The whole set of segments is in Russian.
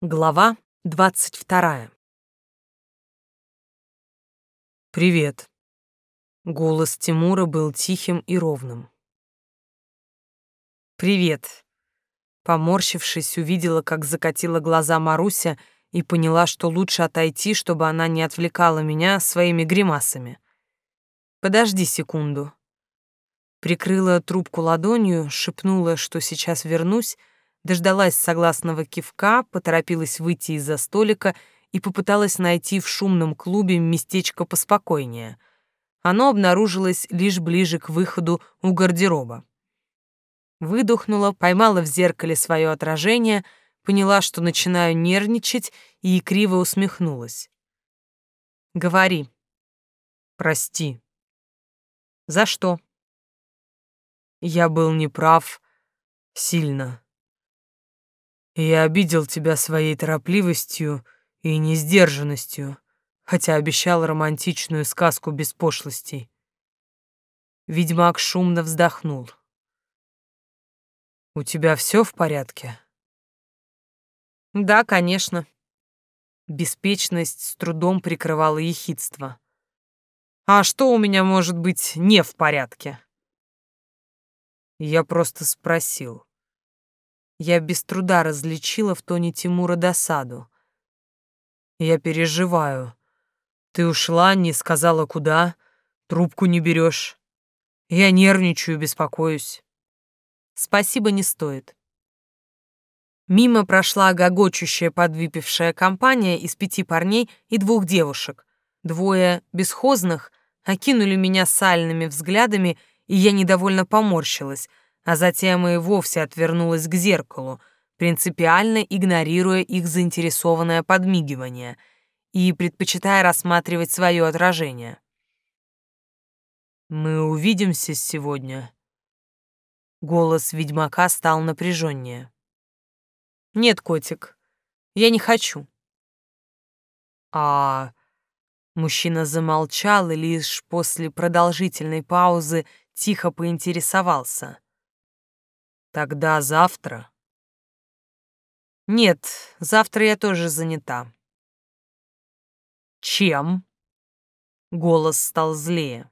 Глава двадцать вторая. «Привет». Голос Тимура был тихим и ровным. «Привет». Поморщившись, увидела, как закатила глаза Маруся и поняла, что лучше отойти, чтобы она не отвлекала меня своими гримасами. «Подожди секунду». Прикрыла трубку ладонью, шепнула, что сейчас вернусь, дождалась согласного кивка, поторопилась выйти из-за столика и попыталась найти в шумном клубе местечко поспокойнее. Оно обнаружилось лишь ближе к выходу у гардероба. Выдохнула, поймала в зеркале свое отражение, поняла, что начинаю нервничать и криво усмехнулась. «Говори». «Прости». «За что?» «Я был неправ. Сильно. Я обидел тебя своей торопливостью и несдержанностью, хотя обещал романтичную сказку без пошлостей. Ведьмак шумно вздохнул. «У тебя все в порядке?» «Да, конечно». Беспечность с трудом прикрывала ехидство. «А что у меня может быть не в порядке?» Я просто спросил. Я без труда различила в тоне Тимура досаду. Я переживаю. Ты ушла, не сказала куда, трубку не берешь. Я нервничаю, беспокоюсь. Спасибо не стоит. Мимо прошла гогочущая подвыпившая компания из пяти парней и двух девушек. Двое бесхозных окинули меня сальными взглядами, и я недовольно поморщилась — а затем и вовсе отвернулась к зеркалу, принципиально игнорируя их заинтересованное подмигивание и предпочитая рассматривать свое отражение. «Мы увидимся сегодня». Голос ведьмака стал напряженнее. «Нет, котик, я не хочу». «А...» Мужчина замолчал и лишь после продолжительной паузы тихо поинтересовался. Тогда завтра? Нет, завтра я тоже занята. Чем? Голос стал злее.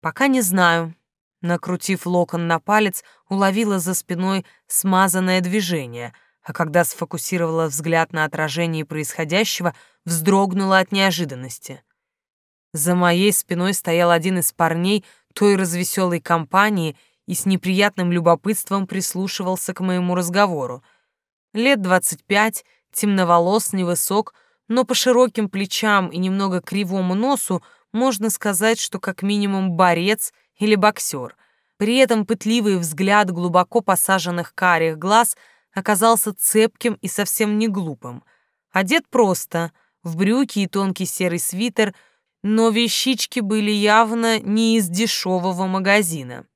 Пока не знаю. Накрутив локон на палец, уловила за спиной смазанное движение, а когда сфокусировала взгляд на отражении происходящего, вздрогнула от неожиданности. За моей спиной стоял один из парней той развеселой компании и с неприятным любопытством прислушивался к моему разговору. Лет двадцать пять, темноволос, невысок, но по широким плечам и немного кривому носу можно сказать, что как минимум борец или боксер. При этом пытливый взгляд глубоко посаженных карих глаз оказался цепким и совсем не глупым. Одет просто, в брюки и тонкий серый свитер, но вещички были явно не из дешевого магазина.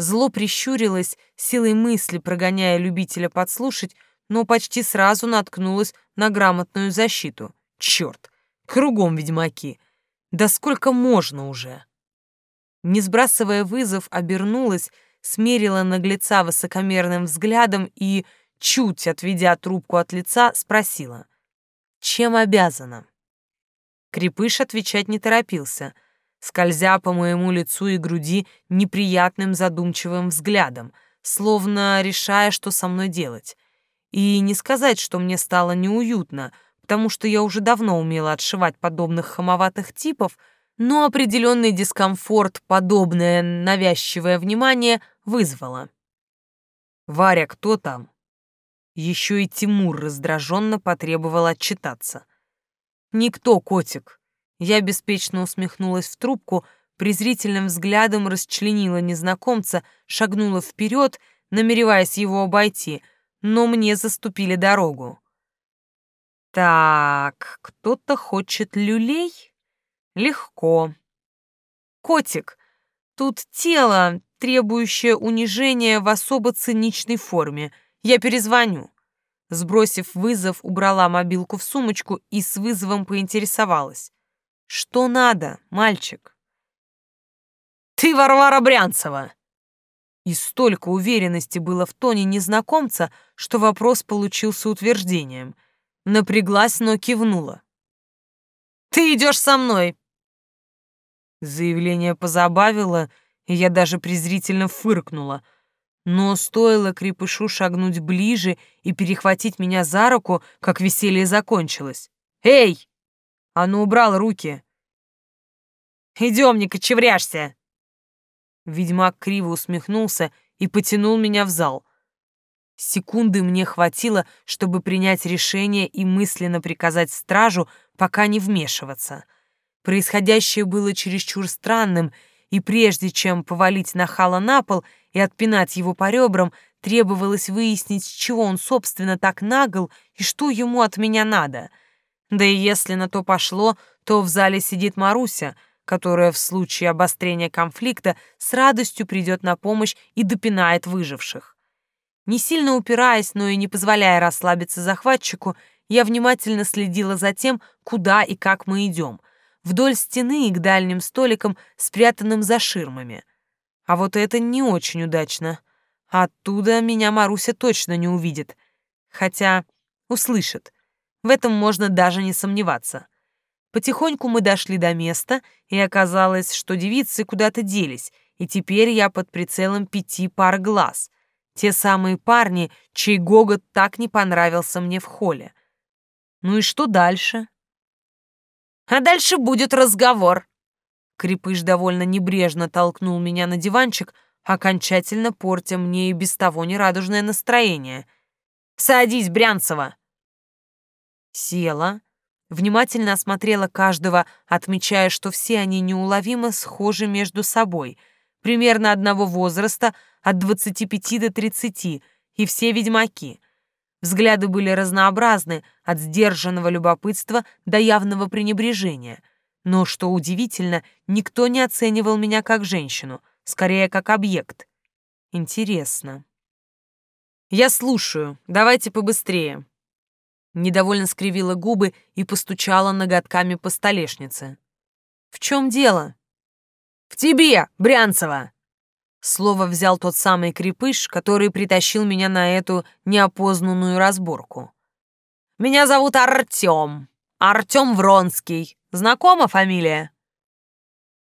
Зло прищурилось, силой мысли прогоняя любителя подслушать, но почти сразу наткнулась на грамотную защиту. Черт, кругом ведьмаки. Да сколько можно уже? Не сбрасывая вызов, обернулась, смерила наглеца высокомерным взглядом и, чуть отведя трубку от лица, спросила. «Чем обязана?» Крепыш отвечать не торопился — скользя по моему лицу и груди неприятным задумчивым взглядом, словно решая, что со мной делать. И не сказать, что мне стало неуютно, потому что я уже давно умела отшивать подобных хамоватых типов, но определенный дискомфорт, подобное навязчивое внимание, вызвало. «Варя, кто там?» Еще и Тимур раздраженно потребовал отчитаться. «Никто, котик», я беспечно усмехнулась в трубку, презрительным взглядом расчленила незнакомца, шагнула вперед, намереваясь его обойти, но мне заступили дорогу. Так, кто-то хочет люлей? Легко. Котик, тут тело, требующее унижения в особо циничной форме. Я перезвоню. Сбросив вызов, убрала мобилку в сумочку и с вызовом поинтересовалась. Что надо, мальчик? Ты Варвара Брянцева. И столько уверенности было в тоне незнакомца, что вопрос получился утверждением. Напряглась, но кивнула. «Ты идешь со мной!» Заявление позабавило, и я даже презрительно фыркнула. Но стоило крепышу шагнуть ближе и перехватить меня за руку, как веселье закончилось. «Эй!» А ну, убрал руки. «Идем, не кочевряшься!» Ведьмак криво усмехнулся и потянул меня в зал. Секунды мне хватило, чтобы принять решение и мысленно приказать стражу пока не вмешиваться. Происходящее было чересчур странным, и прежде чем повалить нахала на пол и отпинать его по ребрам, требовалось выяснить, с чего он, собственно, так нагл и что ему от меня надо. Да и если на то пошло, то в зале сидит Маруся — которая в случае обострения конфликта с радостью придет на помощь и допинает выживших. Не сильно упираясь, но и не позволяя расслабиться захватчику, я внимательно следила за тем, куда и как мы идем, вдоль стены и к дальним столикам, спрятанным за ширмами. А вот это не очень удачно. Оттуда меня Маруся точно не увидит. Хотя услышит. В этом можно даже не сомневаться. Потихоньку мы дошли до места, и оказалось, что девицы куда-то делись, и теперь я под прицелом пяти пар глаз. Те самые парни, чей гогот так не понравился мне в холле. Ну и что дальше? А дальше будет разговор. Крепыш довольно небрежно толкнул меня на диванчик, окончательно портя мне и без того нерадужное настроение. «Садись, Брянцева!» Села, внимательно осмотрела каждого, отмечая, что все они неуловимо схожи между собой, примерно одного возраста, от 25 до 30, и все ведьмаки. Взгляды были разнообразны, от сдержанного любопытства до явного пренебрежения. Но, что удивительно, никто не оценивал меня как женщину, скорее как объект. Интересно. «Я слушаю, давайте побыстрее», Недовольно скривила губы и постучала ноготками по столешнице. «В чем дело?» «В тебе, Брянцева!» Слово взял тот самый крепыш, который притащил меня на эту неопознанную разборку. «Меня зовут Артем. Артем Вронский. Знакома фамилия?»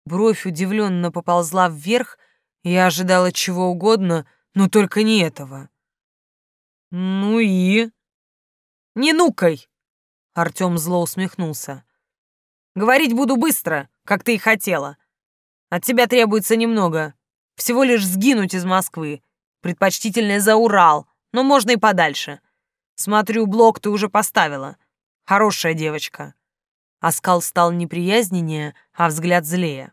Бровь удивленно поползла вверх, я ожидала чего угодно, но только не этого. «Ну и?» Не нукай!» Артем зло усмехнулся. «Говорить буду быстро, как ты и хотела. От тебя требуется немного. Всего лишь сгинуть из Москвы. Предпочтительнее за Урал, но можно и подальше. Смотрю, блок ты уже поставила. Хорошая девочка». Оскал стал неприязненнее, а взгляд злее.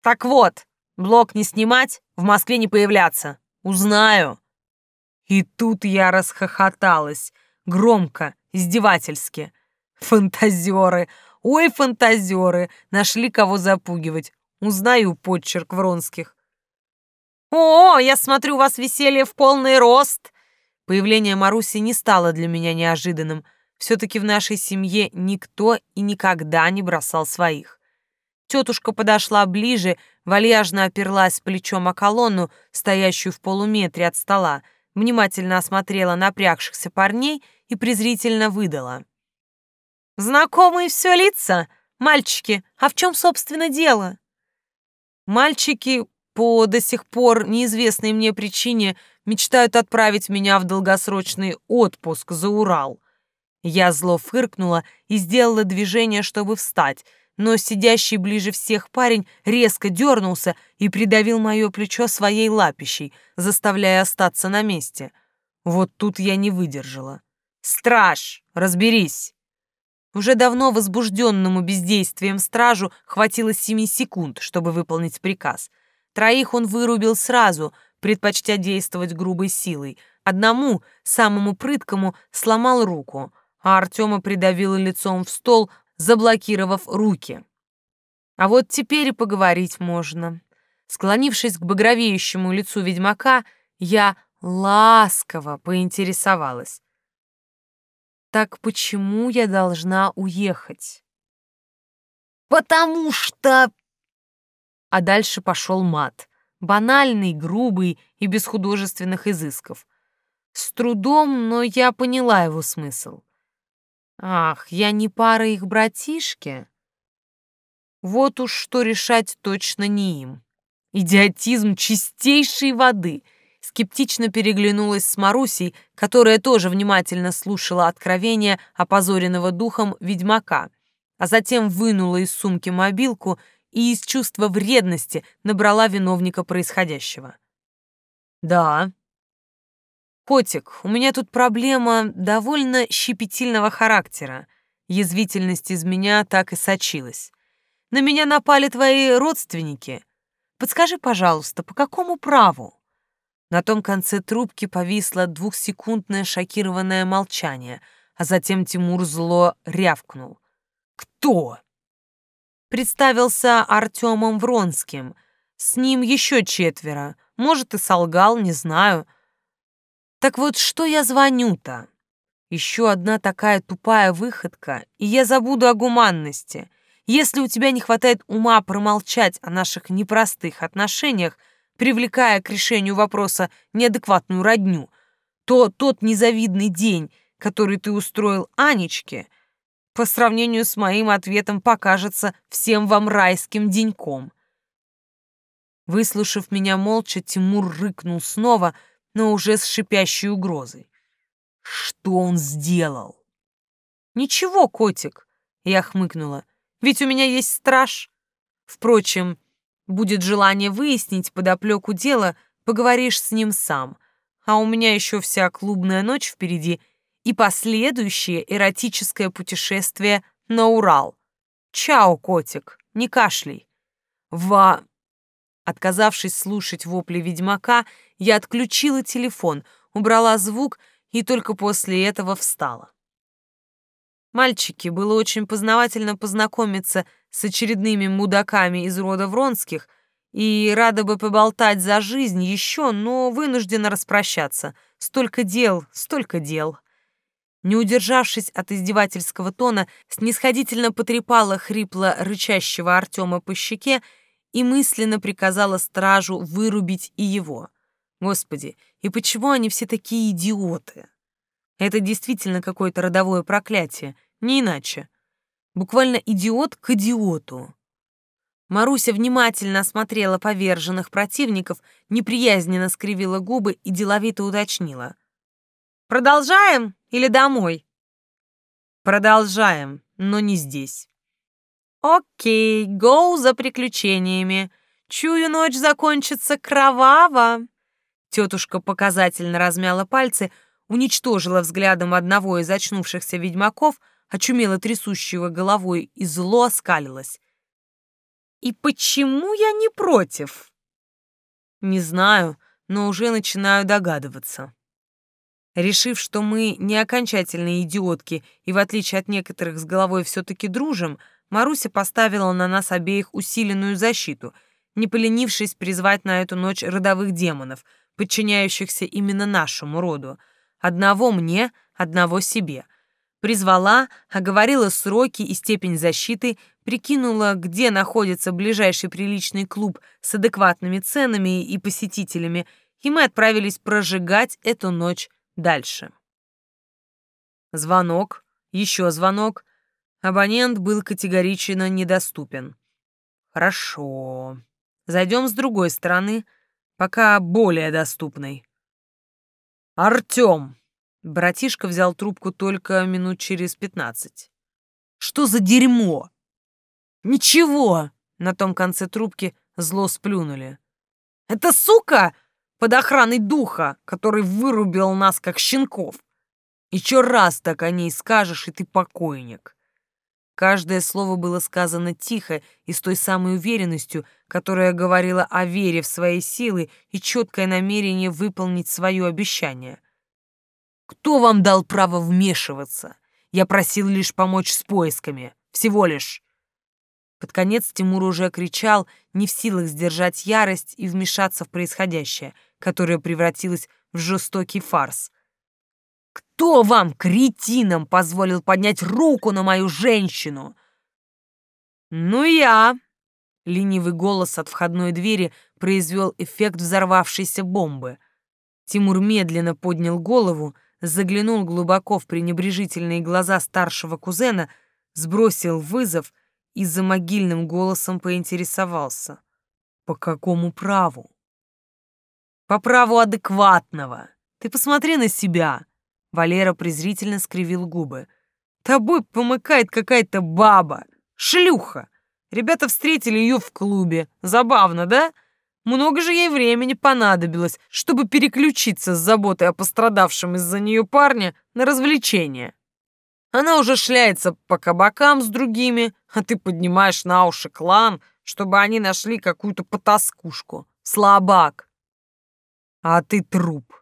«Так вот, блок не снимать, в Москве не появляться. Узнаю». И тут я расхохоталась, громко, издевательски. Фантазеры, ой, фантазеры, нашли кого запугивать. Узнаю почерк Вронских. «О, я смотрю, у вас веселье в полный рост!» Появление Маруси не стало для меня неожиданным. Все-таки в нашей семье никто и никогда не бросал своих. Тетушка подошла ближе, вальяжно оперлась плечом о колонну, стоящую в полуметре от стола, внимательно осмотрела напрягшихся парней и презрительно выдала. «Знакомые все лица? Мальчики, а в чем, собственно, дело?» Мальчики по до сих пор неизвестной мне причине мечтают отправить меня в долгосрочный отпуск за Урал. Я зло фыркнула и сделала движение, чтобы встать, но сидящий ближе всех парень резко дернулся и придавил мое плечо своей лапищей, заставляя остаться на месте. Вот тут я не выдержала. «Страж, разберись!» Уже давно возбужденному бездействием стражу хватило семи секунд, чтобы выполнить приказ. Троих он вырубил сразу, предпочтя действовать грубой силой. Одному, самому прыткому, сломал руку, а Артема придавило лицом в стол, заблокировав руки. А вот теперь и поговорить можно. Склонившись к багровеющему лицу ведьмака, я ласково поинтересовалась. «Так почему я должна уехать?» «Потому что...» А дальше пошел мат. банальный, грубый и без художественных изысков. С трудом, но я поняла его смысл. Ах, я не пара их братишки? Вот уж что решать точно не им. Идиотизм чистейшей воды. Скептично переглянулась с Марусей, которая тоже внимательно слушала откровения опозоренного духом ведьмака, а затем вынула из сумки мобилку и из чувства вредности набрала виновника происходящего. «Да». «Котик, у меня тут проблема довольно щепетильного характера. Язвительность из меня так и сочилась. На меня напали твои родственники. Подскажи, пожалуйста, по какому праву?» На том конце трубки повисло двухсекундное шокированное молчание, а затем Тимур зло рявкнул. «Кто?» Представился Артемом Вронским. С ним еще четверо. Может, и солгал, не знаю. Так вот, что я звоню-то? Еще одна такая тупая выходка, и я забуду о гуманности. Если у тебя не хватает ума промолчать о наших непростых отношениях, привлекая к решению вопроса неадекватную родню, то тот незавидный день, который ты устроил Анечке, по сравнению с моим ответом покажется всем вам райским деньком. Выслушав меня молча, Тимур рыкнул снова, но уже с шипящей угрозой. Что он сделал? Ничего, котик, я хмыкнула. Ведь у меня есть страж. Впрочем, будет желание выяснить подоплеку дела, поговоришь с ним сам. А у меня еще вся клубная ночь впереди и последующее эротическое путешествие на Урал. Чао, котик, не кашляй. Ва... Отказавшись слушать вопли ведьмака, я отключила телефон, убрала звук и только после этого встала. Мальчики, было очень познавательно познакомиться с очередными мудаками из рода Вронских, и рада бы поболтать за жизнь еще, но вынуждена распрощаться. Столько дел, столько дел. Не удержавшись от издевательского тона, снисходительно потрепала хрипло рычащего Артема по щеке и мысленно приказала стражу вырубить и его. Господи, и почему они все такие идиоты? Это действительно какое-то родовое проклятие, не иначе. Буквально идиот к идиоту. Маруся внимательно осмотрела поверженных противников, неприязненно скривила губы и деловито уточнила. «Продолжаем или домой?» «Продолжаем, но не здесь». «Окей, гоу за приключениями. Чую, ночь закончится кроваво». Тетушка показательно размяла пальцы, уничтожила взглядом одного из очнувшихся ведьмаков, очумело трясущего головой, и зло оскалилась. «И почему я не против?» «Не знаю, но уже начинаю догадываться». Решив, что мы не окончательные идиотки и, в отличие от некоторых, с головой все-таки дружим, Маруся поставила на нас обеих усиленную защиту, не поленившись призвать на эту ночь родовых демонов, подчиняющихся именно нашему роду — Одного мне, одного себе. Призвала, оговорила сроки и степень защиты, прикинула, где находится ближайший приличный клуб с адекватными ценами и посетителями, и мы отправились прожигать эту ночь дальше. Звонок, еще звонок. Абонент был категорично недоступен. Хорошо. Зайдем с другой стороны, пока более доступной. «Артём!» Братишка взял трубку только минут через пятнадцать. «Что за дерьмо?» «Ничего!» На том конце трубки зло сплюнули. «Это сука под охраной духа, который вырубил нас, как щенков. Еще раз так о ней скажешь, и ты покойник». Каждое слово было сказано тихо и с той самой уверенностью, которая говорила о вере в свои силы и четкое намерение выполнить свое обещание. «Кто вам дал право вмешиваться? Я просил лишь помочь с поисками. Всего лишь». Под конец Тимур уже кричал, не в силах сдержать ярость и вмешаться в происходящее, которое превратилось в жестокий фарс — кто вам, кретинам, позволил поднять руку на мою женщину? Ну я. Ленивый голос от входной двери произвел эффект взорвавшейся бомбы. Тимур медленно поднял голову, заглянул глубоко в пренебрежительные глаза старшего кузена, сбросил вызов и за могильным голосом поинтересовался. «По какому праву?» «По праву адекватного. Ты посмотри на себя!» Валера презрительно скривил губы. «Тобой помыкает какая-то баба, шлюха. Ребята встретили ее в клубе. Забавно, да? Много же ей времени понадобилось, чтобы переключиться с заботой о пострадавшем из-за нее парне на развлечение. Она уже шляется по кабакам с другими, а ты поднимаешь на уши клан, чтобы они нашли какую-то потаскушку. Слабак. А ты труп.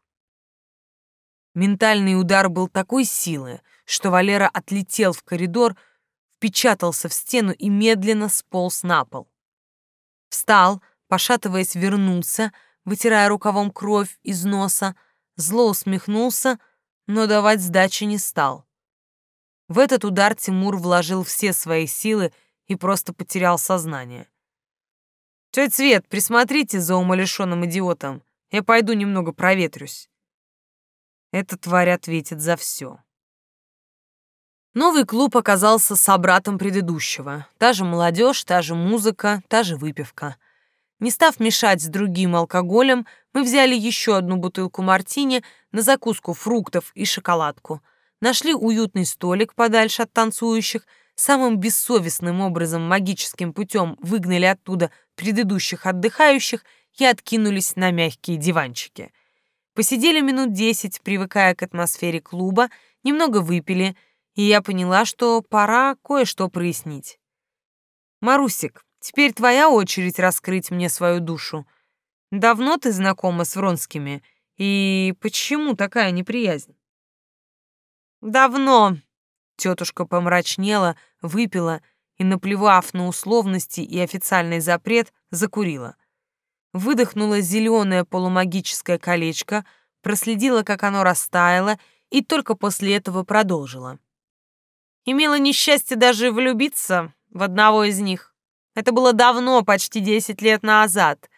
Ментальный удар был такой силы, что Валера отлетел в коридор, впечатался в стену и медленно сполз на пол. Встал, пошатываясь, вернулся, вытирая рукавом кровь из носа, зло усмехнулся, но давать сдачи не стал. В этот удар Тимур вложил все свои силы и просто потерял сознание. «Тетя Свет, присмотрите за умалишенным идиотом. Я пойду немного проветрюсь». Эта тварь ответит за все. Новый клуб оказался собратом предыдущего. Та же молодежь, та же музыка, та же выпивка. Не став мешать с другим алкоголем, мы взяли еще одну бутылку мартини на закуску фруктов и шоколадку. Нашли уютный столик подальше от танцующих, самым бессовестным образом магическим путем выгнали оттуда предыдущих отдыхающих и откинулись на мягкие диванчики. Посидели минут десять, привыкая к атмосфере клуба, немного выпили — и я поняла, что пора кое-что прояснить. «Марусик, теперь твоя очередь раскрыть мне свою душу. Давно ты знакома с Вронскими, и почему такая неприязнь?» «Давно», — тетушка помрачнела, выпила и, наплевав на условности и официальный запрет, закурила. Выдохнула зеленое полумагическое колечко, проследила, как оно растаяло, и только после этого продолжила. Имела несчастье даже влюбиться в одного из них. Это было давно, почти десять лет назад.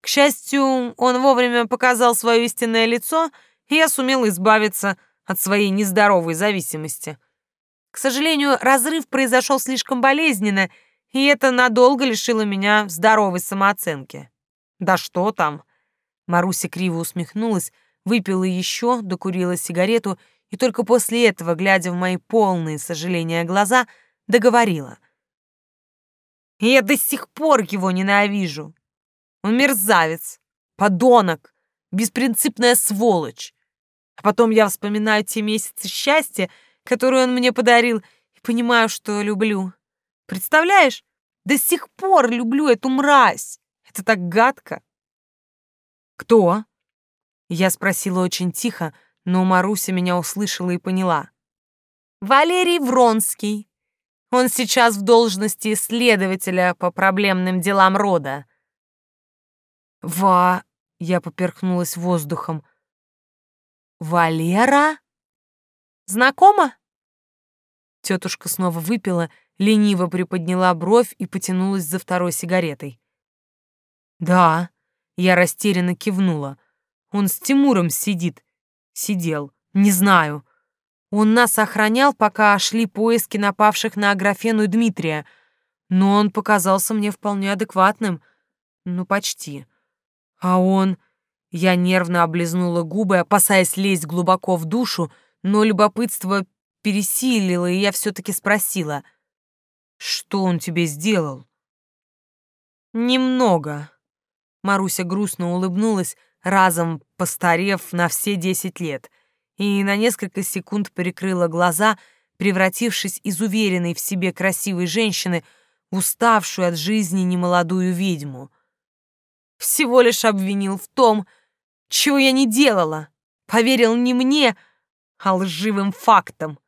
К счастью, он вовремя показал свое истинное лицо, и я сумел избавиться от своей нездоровой зависимости. К сожалению, разрыв произошел слишком болезненно, и это надолго лишило меня здоровой самооценки. Да что там? Маруся криво усмехнулась, выпила еще, докурила сигарету и только после этого, глядя в мои полные сожаления глаза, договорила. «Я до сих пор его ненавижу. Он мерзавец, подонок, беспринципная сволочь. А потом я вспоминаю те месяцы счастья, которые он мне подарил, и понимаю, что люблю. Представляешь, до сих пор люблю эту мразь. Это так гадко». «Кто?» Я спросила очень тихо, но Маруся меня услышала и поняла. «Валерий Вронский. Он сейчас в должности следователя по проблемным делам рода». «Ва...» — я поперхнулась воздухом. «Валера? Знакома?» Тетушка снова выпила, лениво приподняла бровь и потянулась за второй сигаретой. «Да», — я растерянно кивнула. «Он с Тимуром сидит, Сидел. Не знаю. Он нас охранял, пока шли поиски напавших на Аграфену Дмитрия, но он показался мне вполне адекватным. Ну, почти. А он... Я нервно облизнула губы, опасаясь лезть глубоко в душу, но любопытство пересилило, и я все-таки спросила, «Что он тебе сделал?» «Немного». Маруся грустно улыбнулась, разом постарев на все десять лет, и на несколько секунд прикрыла глаза, превратившись из уверенной в себе красивой женщины в уставшую от жизни немолодую ведьму. Всего лишь обвинил в том, чего я не делала, поверил не мне, а лживым фактам,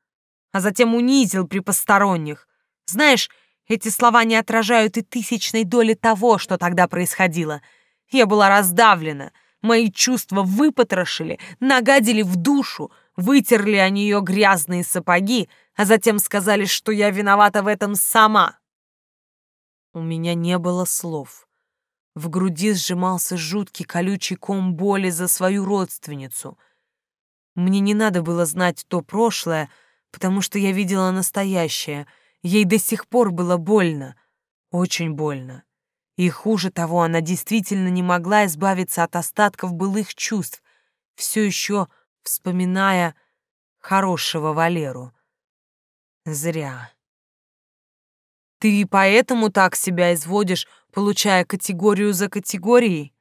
а затем унизил при посторонних. Знаешь, эти слова не отражают и тысячной доли того, что тогда происходило. Я была раздавлена, Мои чувства выпотрошили, нагадили в душу, вытерли о нее грязные сапоги, а затем сказали, что я виновата в этом сама. У меня не было слов. В груди сжимался жуткий колючий ком боли за свою родственницу. Мне не надо было знать то прошлое, потому что я видела настоящее. Ей до сих пор было больно, очень больно. И хуже того, она действительно не могла избавиться от остатков былых чувств, все еще вспоминая хорошего Валеру. Зря. Ты поэтому так себя изводишь, получая категорию за категорией?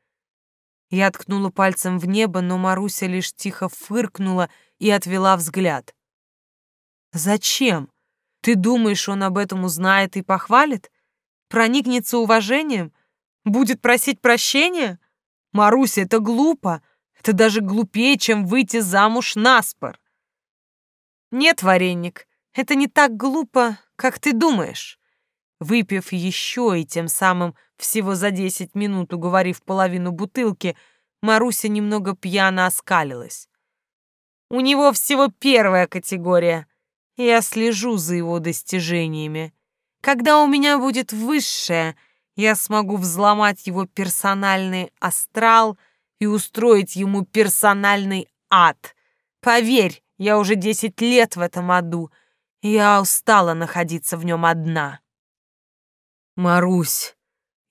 Я ткнула пальцем в небо, но Маруся лишь тихо фыркнула и отвела взгляд. Зачем? Ты думаешь, он об этом узнает и похвалит? Проникнется уважением? Будет просить прощения? Маруся, это глупо. Это даже глупее, чем выйти замуж наспор. Нет, вареник, это не так глупо, как ты думаешь. Выпив еще и тем самым всего за десять минут уговорив половину бутылки, Маруся немного пьяно оскалилась. У него всего первая категория. Я слежу за его достижениями. Когда у меня будет высшая, я смогу взломать его персональный астрал и устроить ему персональный ад. Поверь, я уже десять лет в этом аду, я устала находиться в нем одна. «Марусь!»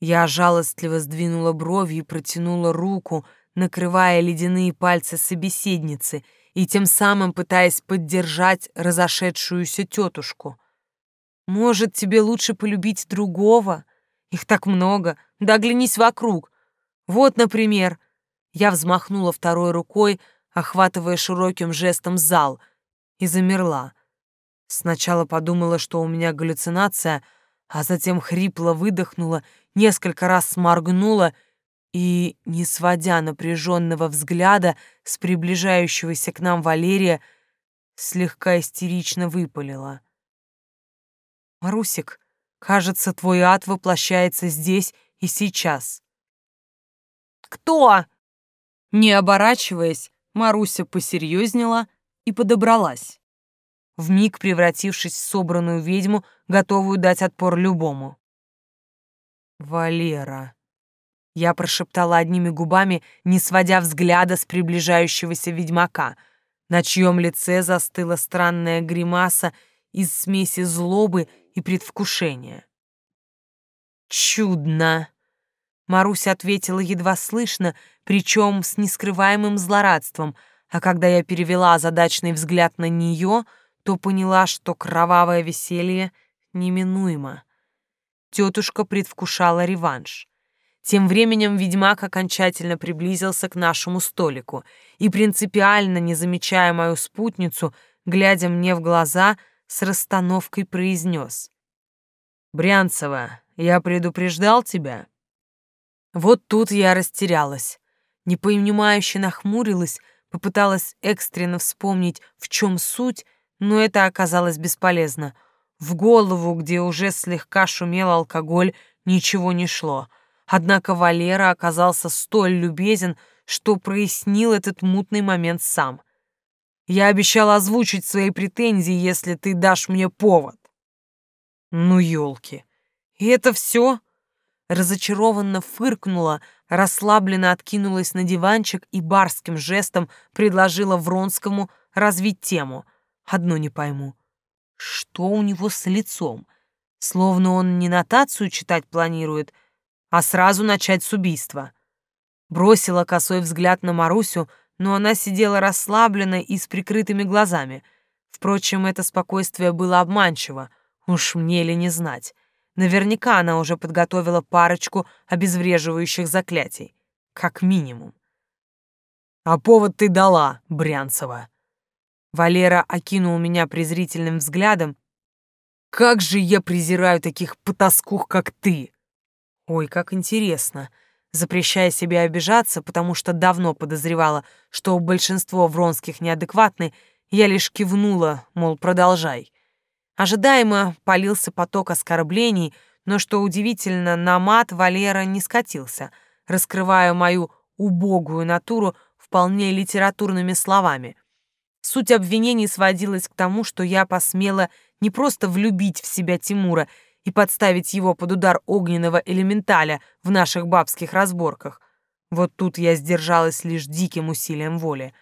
Я жалостливо сдвинула брови и протянула руку, накрывая ледяные пальцы собеседницы и тем самым пытаясь поддержать разошедшуюся тетушку. «Может, тебе лучше полюбить другого? Их так много, да оглянись вокруг. Вот, например...» Я взмахнула второй рукой, охватывая широким жестом зал, и замерла. Сначала подумала, что у меня галлюцинация — а затем хрипло выдохнула, несколько раз сморгнула и, не сводя напряженного взгляда с приближающегося к нам Валерия, слегка истерично выпалила. «Марусик, кажется, твой ад воплощается здесь и сейчас». «Кто?» Не оборачиваясь, Маруся посерьезнела и подобралась вмиг превратившись в собранную ведьму, готовую дать отпор любому. «Валера», — я прошептала одними губами, не сводя взгляда с приближающегося ведьмака, на чьем лице застыла странная гримаса из смеси злобы и предвкушения. «Чудно!» Маруся ответила едва слышно, причем с нескрываемым злорадством, а когда я перевела задачный взгляд на нее — то поняла, что кровавое веселье неминуемо. Тетушка предвкушала реванш. Тем временем ведьмак окончательно приблизился к нашему столику и, принципиально не замечая мою спутницу, глядя мне в глаза, с расстановкой произнес. «Брянцева, я предупреждал тебя?» Вот тут я растерялась. Непонимающе нахмурилась, попыталась экстренно вспомнить, в чем суть, но это оказалось бесполезно. В голову, где уже слегка шумел алкоголь, ничего не шло. Однако Валера оказался столь любезен, что прояснил этот мутный момент сам. «Я обещал озвучить свои претензии, если ты дашь мне повод». «Ну, елки! И это все?» Разочарованно фыркнула, расслабленно откинулась на диванчик и барским жестом предложила Вронскому развить тему — Одно не пойму. Что у него с лицом? Словно он не нотацию читать планирует, а сразу начать с убийства. Бросила косой взгляд на Марусю, но она сидела расслабленно и с прикрытыми глазами. Впрочем, это спокойствие было обманчиво, уж мне ли не знать. Наверняка она уже подготовила парочку обезвреживающих заклятий. Как минимум. «А повод ты дала, Брянцева!» Валера окинул меня презрительным взглядом. «Как же я презираю таких потаскух, как ты!» «Ой, как интересно!» Запрещая себе обижаться, потому что давно подозревала, что большинство вронских неадекватны, я лишь кивнула, мол, продолжай. Ожидаемо полился поток оскорблений, но, что удивительно, на мат Валера не скатился, раскрывая мою убогую натуру вполне литературными словами. Суть обвинений сводилась к тому, что я посмела не просто влюбить в себя Тимура и подставить его под удар огненного элементаля в наших бабских разборках. Вот тут я сдержалась лишь диким усилием воли.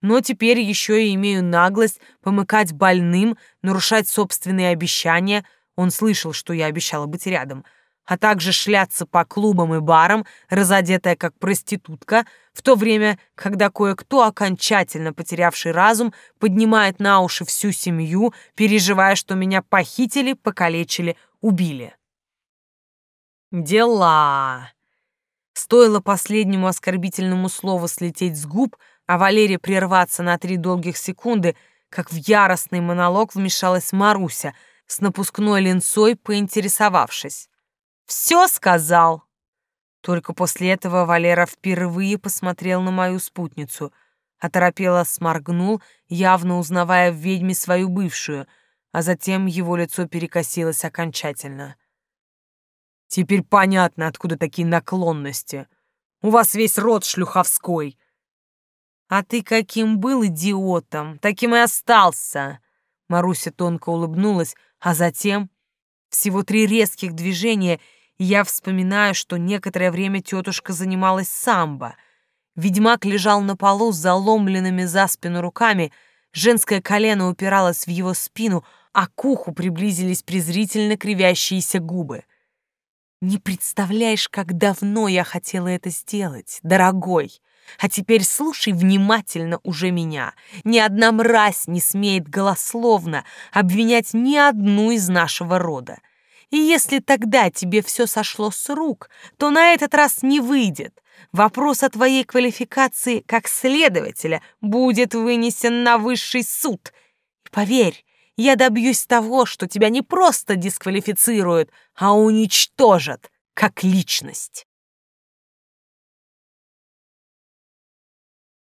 Но теперь еще и имею наглость помыкать больным, нарушать собственные обещания. Он слышал, что я обещала быть рядом — а также шляться по клубам и барам, разодетая как проститутка, в то время, когда кое-кто, окончательно потерявший разум, поднимает на уши всю семью, переживая, что меня похитили, покалечили, убили. Дела. Стоило последнему оскорбительному слову слететь с губ, а Валере прерваться на три долгих секунды, как в яростный монолог вмешалась Маруся, с напускной линцой поинтересовавшись. Все сказал. Только после этого Валера впервые посмотрел на мою спутницу, оторопело сморгнул, явно узнавая в ведьме свою бывшую, а затем его лицо перекосилось окончательно. «Теперь понятно, откуда такие наклонности. У вас весь род шлюховской». «А ты каким был идиотом, таким и остался!» Маруся тонко улыбнулась, а затем всего три резких движения, и я вспоминаю, что некоторое время тетушка занималась самбо. Ведьмак лежал на полу с заломленными за спину руками, женское колено упиралось в его спину, а к уху приблизились презрительно кривящиеся губы. «Не представляешь, как давно я хотела это сделать, дорогой!» А теперь слушай внимательно уже меня. Ни одна мразь не смеет голословно обвинять ни одну из нашего рода. И если тогда тебе все сошло с рук, то на этот раз не выйдет. Вопрос о твоей квалификации как следователя будет вынесен на высший суд. И поверь, я добьюсь того, что тебя не просто дисквалифицируют, а уничтожат как личность.